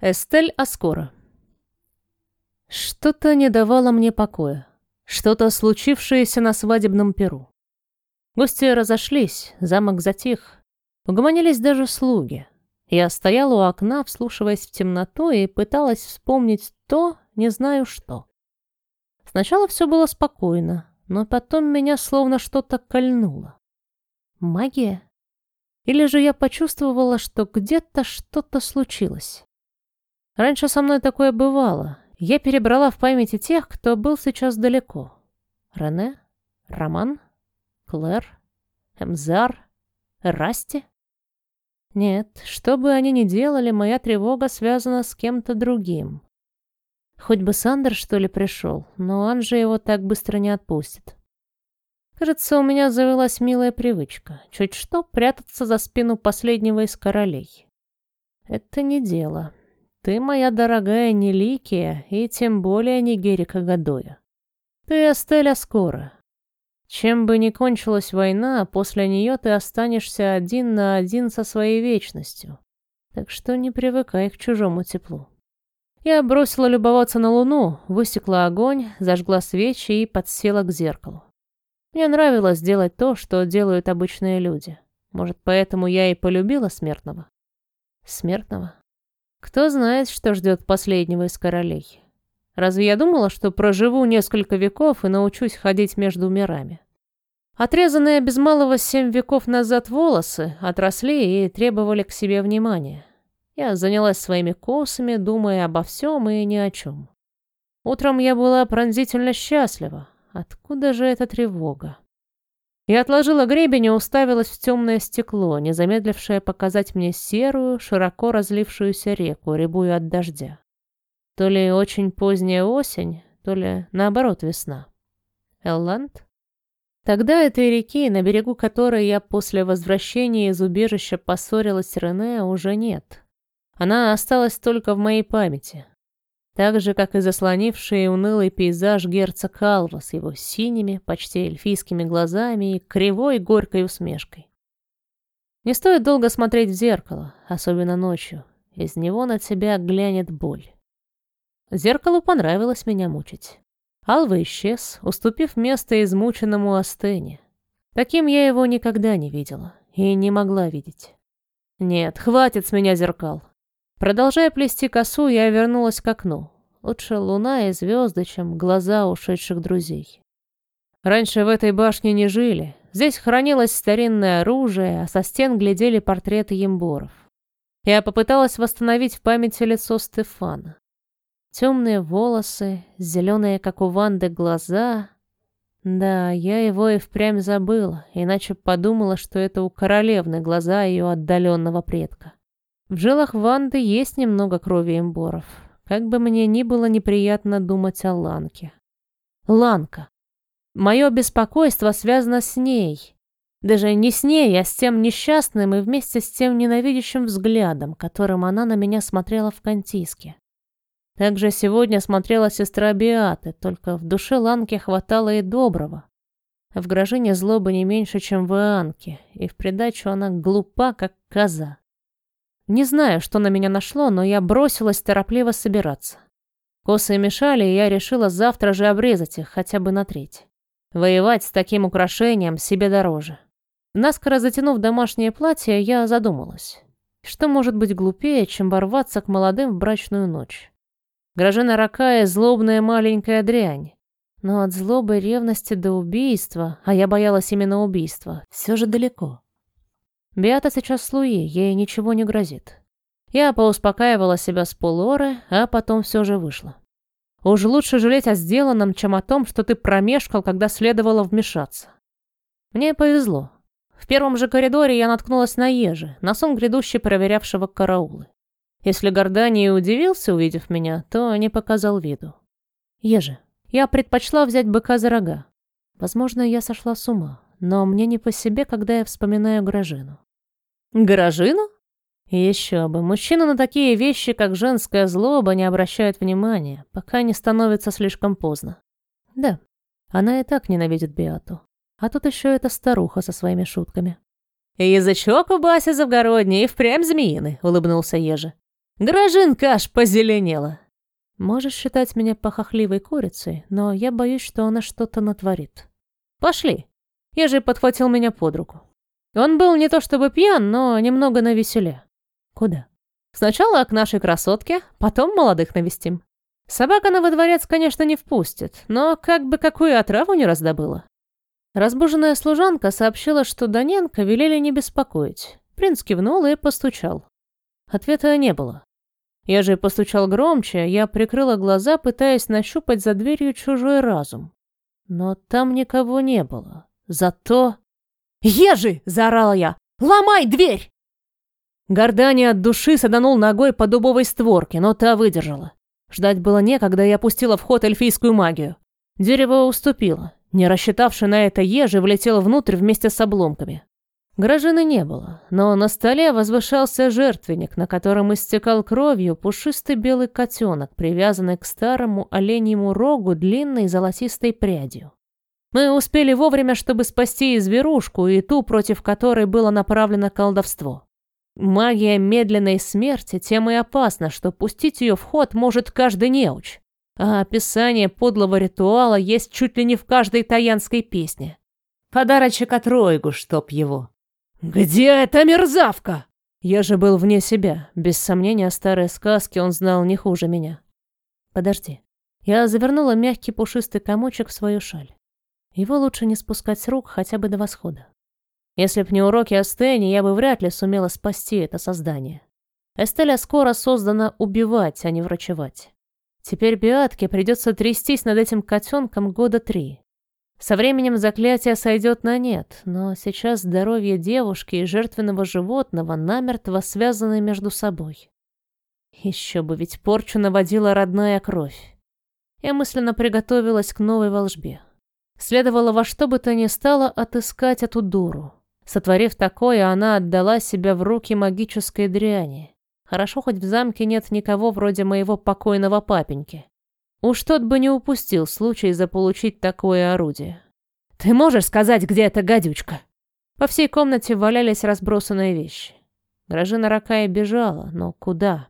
Эстель Аскора. Что-то не давало мне покоя. Что-то случившееся на свадебном перу. Гости разошлись, замок затих. Угомонились даже слуги. Я стояла у окна, вслушиваясь в темноту, и пыталась вспомнить то, не знаю что. Сначала все было спокойно, но потом меня словно что-то кольнуло. Магия? Или же я почувствовала, что где-то что-то случилось? Раньше со мной такое бывало. Я перебрала в памяти тех, кто был сейчас далеко. Рене? Роман? Клэр? Эмзар? Расти? Нет, что бы они ни делали, моя тревога связана с кем-то другим. Хоть бы Сандер, что ли, пришел, но Анжи его так быстро не отпустит. Кажется, у меня завелась милая привычка. Чуть что, прятаться за спину последнего из королей. Это не дело. Ты, моя дорогая, не Ликия, и тем более не Герика Гадоя. Ты Астеля скоро. Чем бы ни кончилась война, после нее ты останешься один на один со своей вечностью. Так что не привыкай к чужому теплу. Я бросила любоваться на луну, высекла огонь, зажгла свечи и подсела к зеркалу. Мне нравилось делать то, что делают обычные люди. Может, поэтому я и полюбила смертного? Смертного? Кто знает, что ждет последнего из королей? Разве я думала, что проживу несколько веков и научусь ходить между мирами? Отрезанные без малого семь веков назад волосы отросли и требовали к себе внимания. Я занялась своими косами, думая обо всем и ни о чем. Утром я была пронзительно счастлива. Откуда же эта тревога? Я отложила гребень и уставилась в темное стекло, не замедлившее показать мне серую, широко разлившуюся реку, рябую от дождя. То ли очень поздняя осень, то ли, наоборот, весна. Элланд? Тогда этой реки, на берегу которой я после возвращения из убежища поссорилась с Рене, уже нет. Она осталась только в моей памяти. Так же, как и заслонивший унылый пейзаж герцог Алва с его синими, почти эльфийскими глазами и кривой горькой усмешкой. Не стоит долго смотреть в зеркало, особенно ночью. Из него на тебя глянет боль. Зеркалу понравилось меня мучить. Алва исчез, уступив место измученному Астене. Таким я его никогда не видела и не могла видеть. Нет, хватит с меня зеркал. Продолжая плести косу, я вернулась к окну. Лучше луна и звезды, чем глаза ушедших друзей. Раньше в этой башне не жили. Здесь хранилось старинное оружие, а со стен глядели портреты емборов. Я попыталась восстановить в памяти лицо Стефана. Темные волосы, зеленые, как у Ванды, глаза. Да, я его и впрямь забыла, иначе подумала, что это у королевны глаза ее отдаленного предка. В жилах Ванды есть немного крови имборов. Как бы мне ни было неприятно думать о Ланке. Ланка. Мое беспокойство связано с ней. Даже не с ней, а с тем несчастным и вместе с тем ненавидящим взглядом, которым она на меня смотрела в Кантийске. Также сегодня смотрела сестра Биаты, только в душе Ланки хватало и доброго. В Грожине злобы не меньше, чем в Ианке, и в придачу она глупа, как коза. Не знаю, что на меня нашло, но я бросилась торопливо собираться. Косы мешали, и я решила завтра же обрезать их хотя бы на треть. Воевать с таким украшением себе дороже. Наскоро затянув домашнее платье, я задумалась. Что может быть глупее, чем ворваться к молодым в брачную ночь? Гражина Ракая — злобная маленькая дрянь. Но от злобы, ревности до убийства, а я боялась именно убийства, все же далеко. Беата сейчас с Луи, ей ничего не грозит. Я поуспокаивала себя с полоры, а потом все же вышла. Уж лучше жалеть о сделанном, чем о том, что ты промешкал, когда следовало вмешаться. Мне повезло. В первом же коридоре я наткнулась на ежи, на сон грядущий проверявшего караулы. Если Гордани удивился, увидев меня, то не показал виду. Ежи. Я предпочла взять быка за рога. Возможно, я сошла с ума, но мне не по себе, когда я вспоминаю Грожину. Грожину? Еще бы, мужчины на такие вещи, как женская злоба, не обращают внимания, пока не становится слишком поздно. Да, она и так ненавидит Биату. А тут еще эта старуха со своими шутками. «Язычок у Баси Завгородней и впрямь змеиный», — улыбнулся Ежи. Грожинка аж позеленела. Можешь считать меня похохливой курицей, но я боюсь, что она что-то натворит. Пошли. Же подхватил меня под руку. Он был не то чтобы пьян, но немного навеселе. Куда? Сначала к нашей красотке, потом молодых навестим. Собака на во дворец, конечно, не впустит, но как бы какую отраву не раздобыла. Разбуженная служанка сообщила, что Даненко велели не беспокоить. Принц кивнул и постучал. Ответа не было. Я же постучал громче, я прикрыла глаза, пытаясь нащупать за дверью чужой разум. Но там никого не было. Зато... «Ежи!» — заорала я. «Ломай дверь!» Гордани от души саданул ногой по дубовой створке, но та выдержала. Ждать было некогда, и опустила в ход эльфийскую магию. Дерево уступило. Не рассчитавши на это ежи, влетела внутрь вместе с обломками. Грожины не было, но на столе возвышался жертвенник, на котором истекал кровью пушистый белый котенок, привязанный к старому оленьему рогу длинной золотистой прядью. Мы успели вовремя, чтобы спасти и зверушку, и ту, против которой было направлено колдовство. Магия медленной смерти тем и опасна, что пустить ее в ход может каждый неуч. А описание подлого ритуала есть чуть ли не в каждой таянской песне. Подарочек от Ройгу, чтоб его. «Где эта мерзавка?» Я же был вне себя. Без сомнения, старые сказки он знал не хуже меня. Подожди. Я завернула мягкий пушистый комочек в свою шаль. Его лучше не спускать с рук хотя бы до восхода. Если б не уроки Астени, я бы вряд ли сумела спасти это создание. Эстеля скоро создана убивать, а не врачевать. Теперь Биатке придется трястись над этим котенком года три. Со временем заклятие сойдет на нет, но сейчас здоровье девушки и жертвенного животного намертво связаны между собой. Еще бы, ведь порчу наводила родная кровь. Я мысленно приготовилась к новой волжбе. Следовало во что бы то ни стало отыскать эту дуру. Сотворив такое, она отдала себя в руки магической дряни. Хорошо, хоть в замке нет никого вроде моего покойного папеньки. Уж тот бы не упустил случай заполучить такое орудие. «Ты можешь сказать, где эта гадючка?» По всей комнате валялись разбросанные вещи. Гражина Ракая бежала, но куда?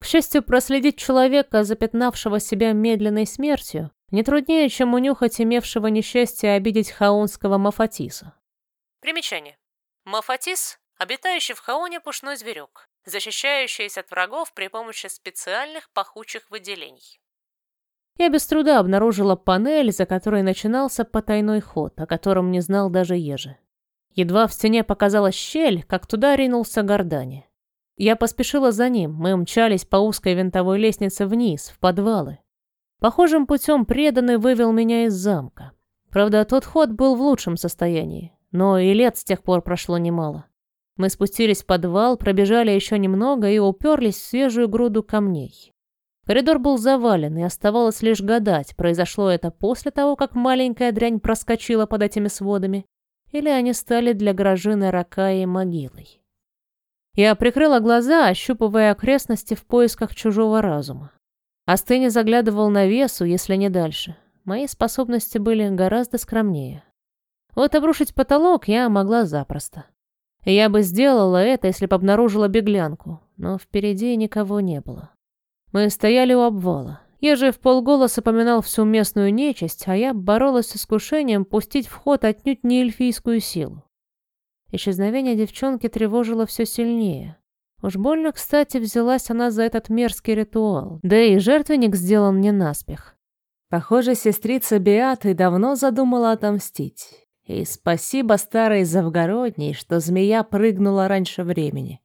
К счастью, проследить человека, запятнавшего себя медленной смертью, не труднее, чем унюхать имевшего несчастье обидеть хаунского Мафатиса. Примечание. Мафатис – обитающий в Хаоне пушной зверек, защищающийся от врагов при помощи специальных пахучих выделений. Я без труда обнаружила панель, за которой начинался потайной ход, о котором не знал даже Ежи. Едва в стене показалась щель, как туда ринулся Гордани. Я поспешила за ним, мы мчались по узкой винтовой лестнице вниз, в подвалы. Похожим путем преданный вывел меня из замка. Правда, тот ход был в лучшем состоянии, но и лет с тех пор прошло немало. Мы спустились в подвал, пробежали еще немного и уперлись в свежую груду камней. Коридор был завален, и оставалось лишь гадать, произошло это после того, как маленькая дрянь проскочила под этими сводами, или они стали для Грожины Ракаи могилой. Я прикрыла глаза, ощупывая окрестности в поисках чужого разума. Астыни заглядывал на весу, если не дальше. Мои способности были гораздо скромнее. Вот обрушить потолок я могла запросто. Я бы сделала это, если бы обнаружила беглянку, но впереди никого не было. Мы стояли у обвала. Я же в полголоса поминал всю местную нечисть, а я боролась с искушением пустить в ход отнюдь не эльфийскую силу. Исчезновение девчонки тревожило все сильнее. Уж больно, кстати, взялась она за этот мерзкий ритуал, да и жертвенник сделан не наспех. Похоже, сестрица Беаты давно задумала отомстить. И спасибо старой Завгородней, что змея прыгнула раньше времени.